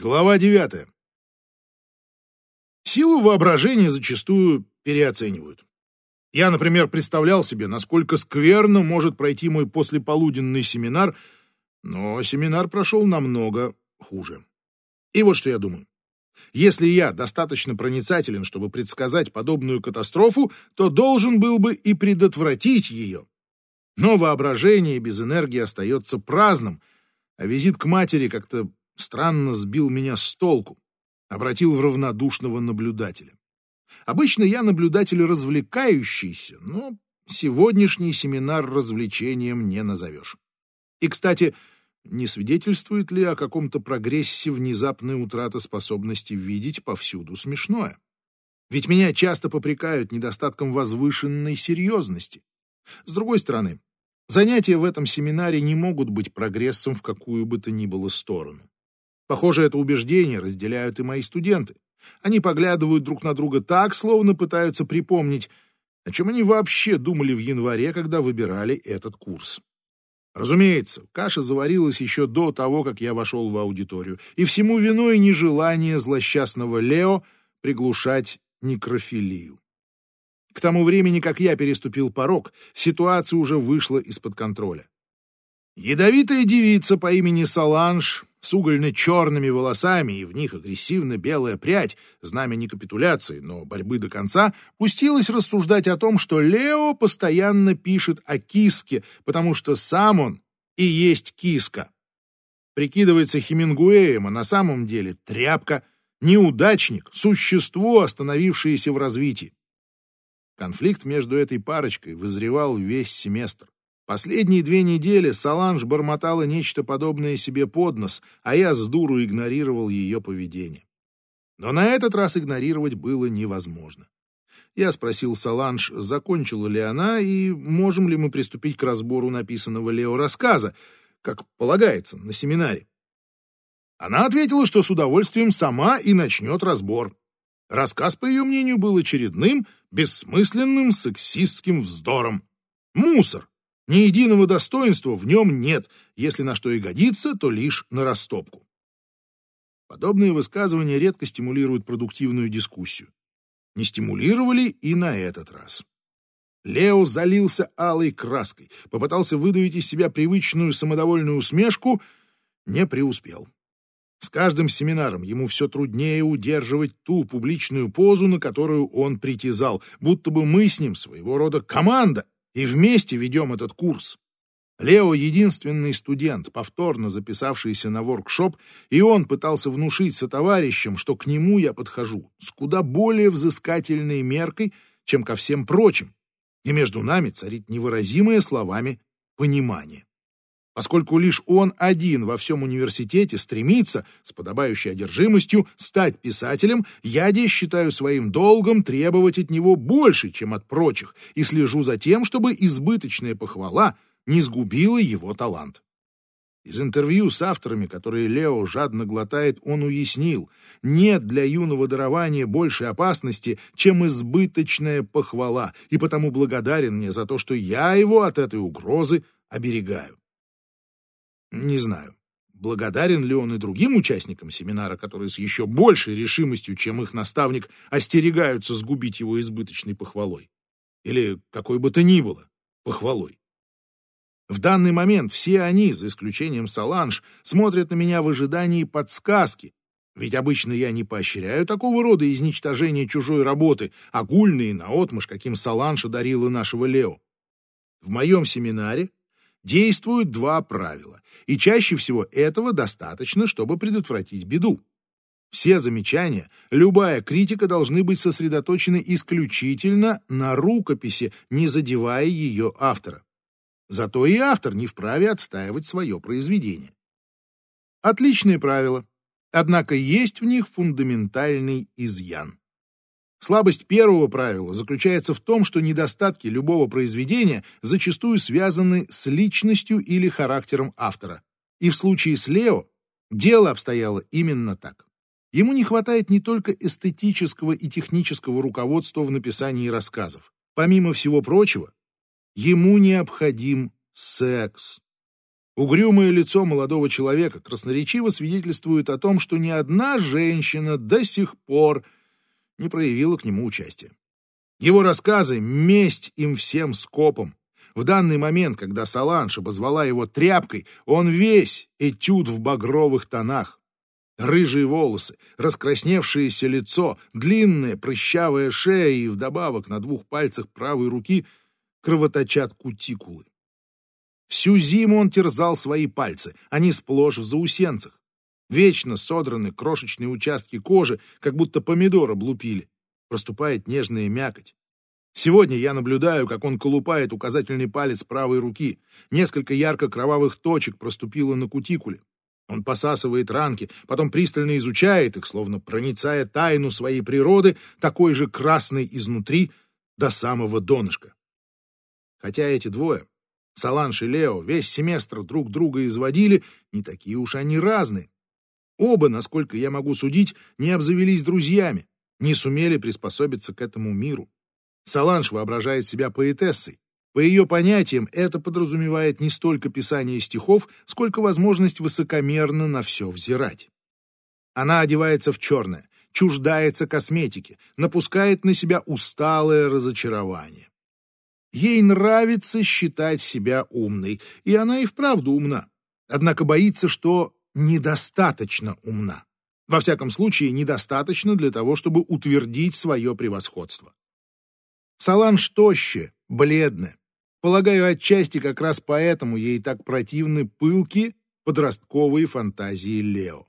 Глава девятая. Силу воображения зачастую переоценивают. Я, например, представлял себе, насколько скверно может пройти мой послеполуденный семинар, но семинар прошел намного хуже. И вот что я думаю. Если я достаточно проницателен, чтобы предсказать подобную катастрофу, то должен был бы и предотвратить ее. Но воображение без энергии остается праздным, а визит к матери как-то странно сбил меня с толку, обратил в равнодушного наблюдателя. Обычно я наблюдатель развлекающийся, но сегодняшний семинар развлечением не назовешь. И, кстати, не свидетельствует ли о каком-то прогрессе внезапная утрата способности видеть повсюду смешное? Ведь меня часто попрекают недостатком возвышенной серьезности. С другой стороны, занятия в этом семинаре не могут быть прогрессом в какую бы то ни было сторону. Похоже, это убеждение разделяют и мои студенты. Они поглядывают друг на друга так, словно пытаются припомнить, о чем они вообще думали в январе, когда выбирали этот курс. Разумеется, каша заварилась еще до того, как я вошел в аудиторию, и всему виной нежелание злосчастного Лео приглушать некрофилию. К тому времени, как я переступил порог, ситуация уже вышла из-под контроля. Ядовитая девица по имени Саланж с угольно-черными волосами и в них агрессивно-белая прядь, знамя не капитуляции, но борьбы до конца, пустилась рассуждать о том, что Лео постоянно пишет о киске, потому что сам он и есть киска. Прикидывается Хемингуэем, а на самом деле тряпка, неудачник, существо, остановившееся в развитии. Конфликт между этой парочкой вызревал весь семестр. Последние две недели Саланж бормотала нечто подобное себе под нос, а я с дуру игнорировал ее поведение. Но на этот раз игнорировать было невозможно. Я спросил Саланж, закончила ли она и можем ли мы приступить к разбору написанного Лео рассказа, как полагается, на семинаре. Она ответила, что с удовольствием сама и начнет разбор. Рассказ, по ее мнению, был очередным, бессмысленным сексистским вздором. Мусор, ни единого достоинства в нем нет, если на что и годится, то лишь на растопку. Подобные высказывания редко стимулируют продуктивную дискуссию. Не стимулировали и на этот раз. Лео залился алой краской, попытался выдавить из себя привычную самодовольную усмешку, не преуспел. С каждым семинаром ему все труднее удерживать ту публичную позу, на которую он притязал, будто бы мы с ним своего рода команда, и вместе ведем этот курс. Лео — единственный студент, повторно записавшийся на воркшоп, и он пытался внушить сотоварищам, что к нему я подхожу с куда более взыскательной меркой, чем ко всем прочим, и между нами царит невыразимое словами понимание. Поскольку лишь он один во всем университете стремится с подобающей одержимостью стать писателем, я здесь считаю своим долгом требовать от него больше, чем от прочих, и слежу за тем, чтобы избыточная похвала не сгубила его талант. Из интервью с авторами, которые Лео жадно глотает, он уяснил, нет для юного дарования большей опасности, чем избыточная похвала, и потому благодарен мне за то, что я его от этой угрозы оберегаю. Не знаю, благодарен ли он и другим участникам семинара, которые с еще большей решимостью, чем их наставник, остерегаются сгубить его избыточной похвалой. Или какой бы то ни было похвалой. В данный момент все они, за исключением Саланж, смотрят на меня в ожидании подсказки, ведь обычно я не поощряю такого рода изничтожение чужой работы, огульные наотмашь, каким Саланж одарила нашего Лео. В моем семинаре действуют два правила, и чаще всего этого достаточно, чтобы предотвратить беду. Все замечания, любая критика должны быть сосредоточены исключительно на рукописи, не задевая ее автора. Зато и автор не вправе отстаивать свое произведение. Отличные правила, однако есть в них фундаментальный изъян. Слабость первого правила заключается в том, что недостатки любого произведения зачастую связаны с личностью или характером автора. И в случае с Лео дело обстояло именно так. Ему не хватает не только эстетического и технического руководства в написании рассказов. Помимо всего прочего, ему необходим секс. Угрюмое лицо молодого человека красноречиво свидетельствует о том, что ни одна женщина до сих пор не проявила к нему участия. Его рассказы — месть им всем скопом. В данный момент, когда Саланж обозвала его тряпкой, он весь этюд в багровых тонах. Рыжие волосы, раскрасневшееся лицо, длинная прыщавая шея и вдобавок на двух пальцах правой руки кровоточат кутикулы. Всю зиму он терзал свои пальцы, они сплошь в заусенцах. Вечно содраны крошечные участки кожи, как будто помидор облупили. Проступает нежная мякоть. Сегодня я наблюдаю, как он колупает указательный палец правой руки. Несколько ярко-кровавых точек проступило на кутикуле. Он посасывает ранки, потом пристально изучает их, словно проницая тайну своей природы, такой же красной изнутри до самого донышка. Хотя эти двое Саланш и Лео весь семестр друг друга изводили, не такие уж они разные. Оба, насколько я могу судить, не обзавелись друзьями, не сумели приспособиться к этому миру. Саланж воображает себя поэтессой. По ее понятиям, это подразумевает не столько писание стихов, сколько возможность высокомерно на все взирать. Она одевается в черное, чуждается косметики, напускает на себя усталое разочарование. Ей нравится считать себя умной, и она и вправду умна. Однако боится, что недостаточно умна. Во всяком случае, недостаточно для того, чтобы утвердить свое превосходство. Саланж тоще, бледная. Полагаю, отчасти как раз поэтому ей так противны пылки подростковые фантазии Лео.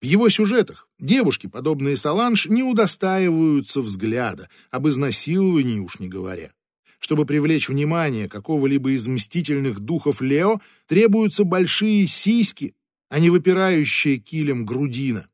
В его сюжетах девушки, подобные Саланж, не удостаиваются взгляда, об изнасиловании уж не говоря. Чтобы привлечь внимание какого-либо из мстительных духов Лео, требуются большие сиськи, а не выпирающая килем грудина.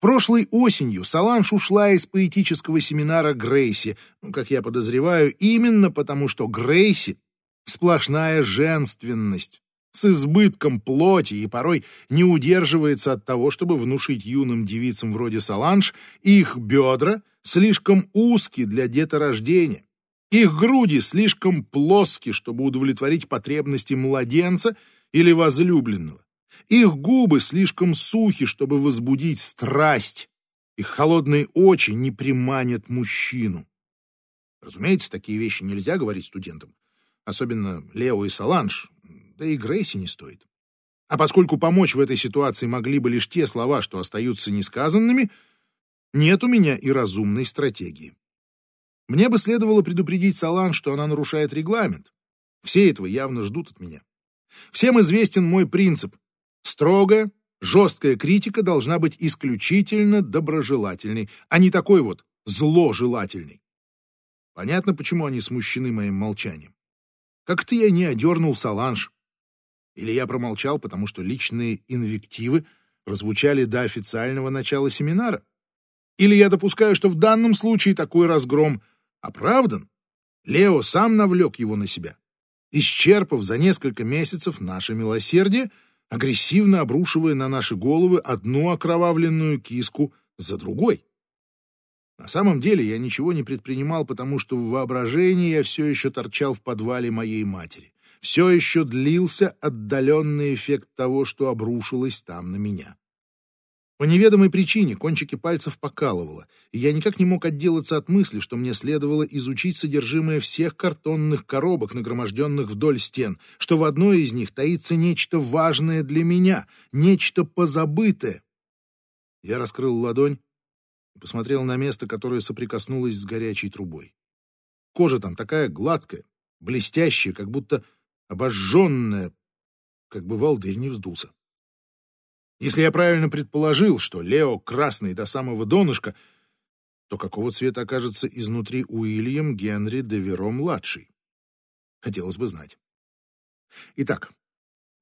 Прошлой осенью Саланж ушла из поэтического семинара Грейси, ну, как я подозреваю, именно потому, что Грейси — сплошная женственность, с избытком плоти и порой не удерживается от того, чтобы внушить юным девицам вроде Саланж их бедра слишком узкие для деторождения, их груди слишком плоски, чтобы удовлетворить потребности младенца или возлюбленного. Их губы слишком сухи, чтобы возбудить страсть. Их холодные очи не приманят мужчину. Разумеется, такие вещи нельзя говорить студентам. Особенно Лео и Саланж, да и Грейси не стоит. А поскольку помочь в этой ситуации могли бы лишь те слова, что остаются несказанными, нет у меня и разумной стратегии. Мне бы следовало предупредить Салан, что она нарушает регламент. Все этого явно ждут от меня. Всем известен мой принцип. Строгая, жесткая критика должна быть исключительно доброжелательной, а не такой вот зложелательной. Понятно, почему они смущены моим молчанием. Как-то я не одернул Саланж. Или я промолчал, потому что личные инвективы прозвучали до официального начала семинара. Или я допускаю, что в данном случае такой разгром оправдан. Лео сам навлек его на себя, исчерпав за несколько месяцев наше милосердие, агрессивно обрушивая на наши головы одну окровавленную киску за другой. На самом деле я ничего не предпринимал, потому что в воображении я все еще торчал в подвале моей матери. Все еще длился отдаленный эффект того, что обрушилось там на меня. По неведомой причине кончики пальцев покалывало, и я никак не мог отделаться от мысли, что мне следовало изучить содержимое всех картонных коробок, нагроможденных вдоль стен, что в одной из них таится нечто важное для меня, нечто позабытое. Я раскрыл ладонь и посмотрел на место, которое соприкоснулось с горячей трубой. Кожа там такая гладкая, блестящая, как будто обожженная, как бы волдырь не вздулся. Если я правильно предположил, что Лео красный до самого донышка, то какого цвета окажется изнутри Уильям Генри де Веро-младший? Хотелось бы знать. Итак,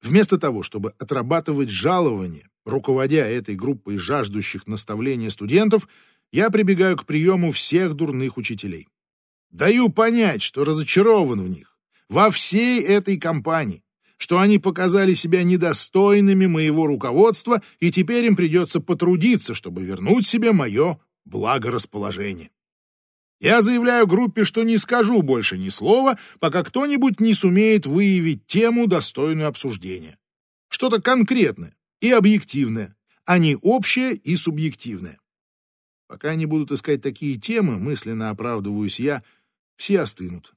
вместо того, чтобы отрабатывать жалование, руководя этой группой жаждущих наставления студентов, я прибегаю к приему всех дурных учителей. Даю понять, что разочарован в них, во всей этой компании, что они показали себя недостойными моего руководства, и теперь им придется потрудиться, чтобы вернуть себе мое благорасположение. Я заявляю группе, что не скажу больше ни слова, пока кто-нибудь не сумеет выявить тему, достойную обсуждения. Что-то конкретное и объективное, а не общее и субъективное. Пока они будут искать такие темы, мысленно оправдываюсь я, все остынут.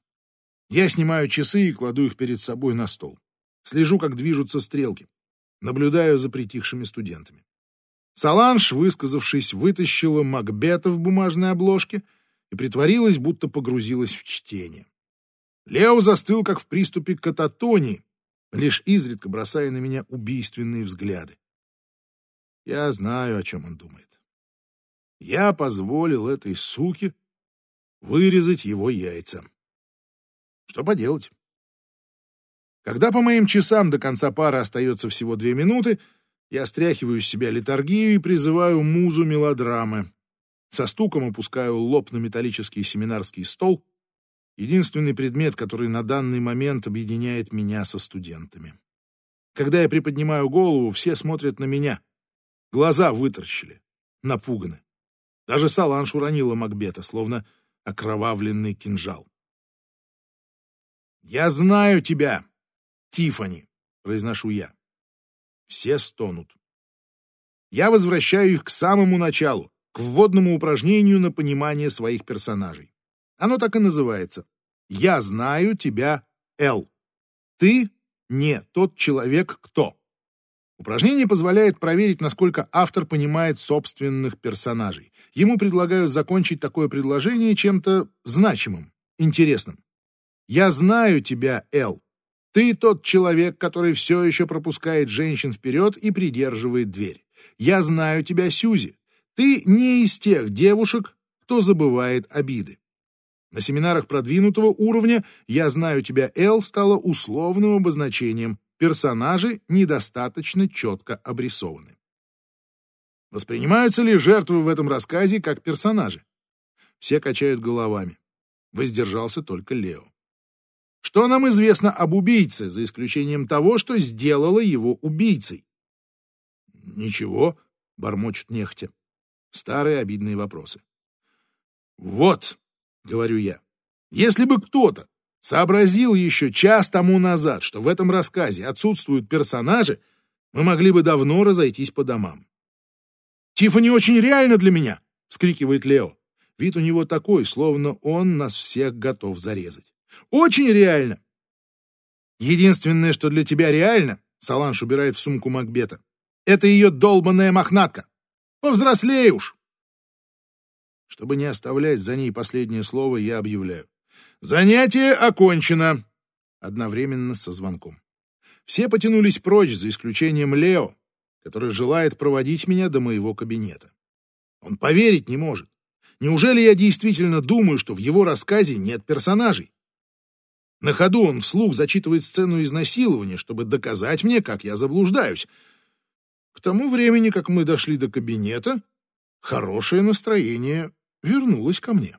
Я снимаю часы и кладу их перед собой на стол. Слежу, как движутся стрелки. Наблюдаю за притихшими студентами. Саланж, высказавшись, вытащила Макбета в бумажной обложке и притворилась, будто погрузилась в чтение. Лео застыл, как в приступе кататонии, лишь изредка бросая на меня убийственные взгляды. Я знаю, о чем он думает. Я позволил этой суке вырезать его яйца. Что поделать? Когда по моим часам до конца пары остается всего две минуты, я стряхиваю с себя литургию и призываю музу мелодрамы. Со стуком опускаю лоб на металлический семинарский стол, единственный предмет, который на данный момент объединяет меня со студентами. Когда я приподнимаю голову, все смотрят на меня. Глаза выторщили, напуганы. Даже Саланж уронила Макбета, словно окровавленный кинжал. «Я знаю тебя, Тифани, произношу я. Все стонут. Я возвращаю их к самому началу, к вводному упражнению на понимание своих персонажей. Оно так и называется. «Я знаю тебя, Эл». Ты не тот человек, кто. Упражнение позволяет проверить, насколько автор понимает собственных персонажей. Ему предлагают закончить такое предложение чем-то значимым, интересным. «Я знаю тебя, Эл». Ты тот человек, который все еще пропускает женщин вперед и придерживает дверь. Я знаю тебя, Сюзи. Ты не из тех девушек, кто забывает обиды. На семинарах продвинутого уровня «Я знаю тебя, Эл» стало условным обозначением, персонажи недостаточно четко обрисованы. Воспринимаются ли жертвы в этом рассказе как персонажи? Все качают головами. Воздержался только Лео. Что нам известно об убийце, за исключением того, что сделало его убийцей? Ничего, бормочет нехтя. Старые обидные вопросы. Вот, говорю я, если бы кто-то сообразил еще час тому назад, что в этом рассказе отсутствуют персонажи, мы могли бы давно разойтись по домам. «Тиффани очень реально для меня!» — вскрикивает Лео. Вид у него такой, словно он нас всех готов зарезать. «Очень реально!» «Единственное, что для тебя реально», — Саланж убирает в сумку Макбета, — «это ее долбанная мохнатка. Повзрослей уж!» Чтобы не оставлять за ней последнее слово, я объявляю. «Занятие окончено!» Одновременно со звонком. Все потянулись прочь, за исключением Лео, который желает проводить меня до моего кабинета. Он поверить не может. Неужели я действительно думаю, что в его рассказе нет персонажей? На ходу он вслух зачитывает сцену изнасилования, чтобы доказать мне, как я заблуждаюсь. К тому времени, как мы дошли до кабинета, хорошее настроение вернулось ко мне.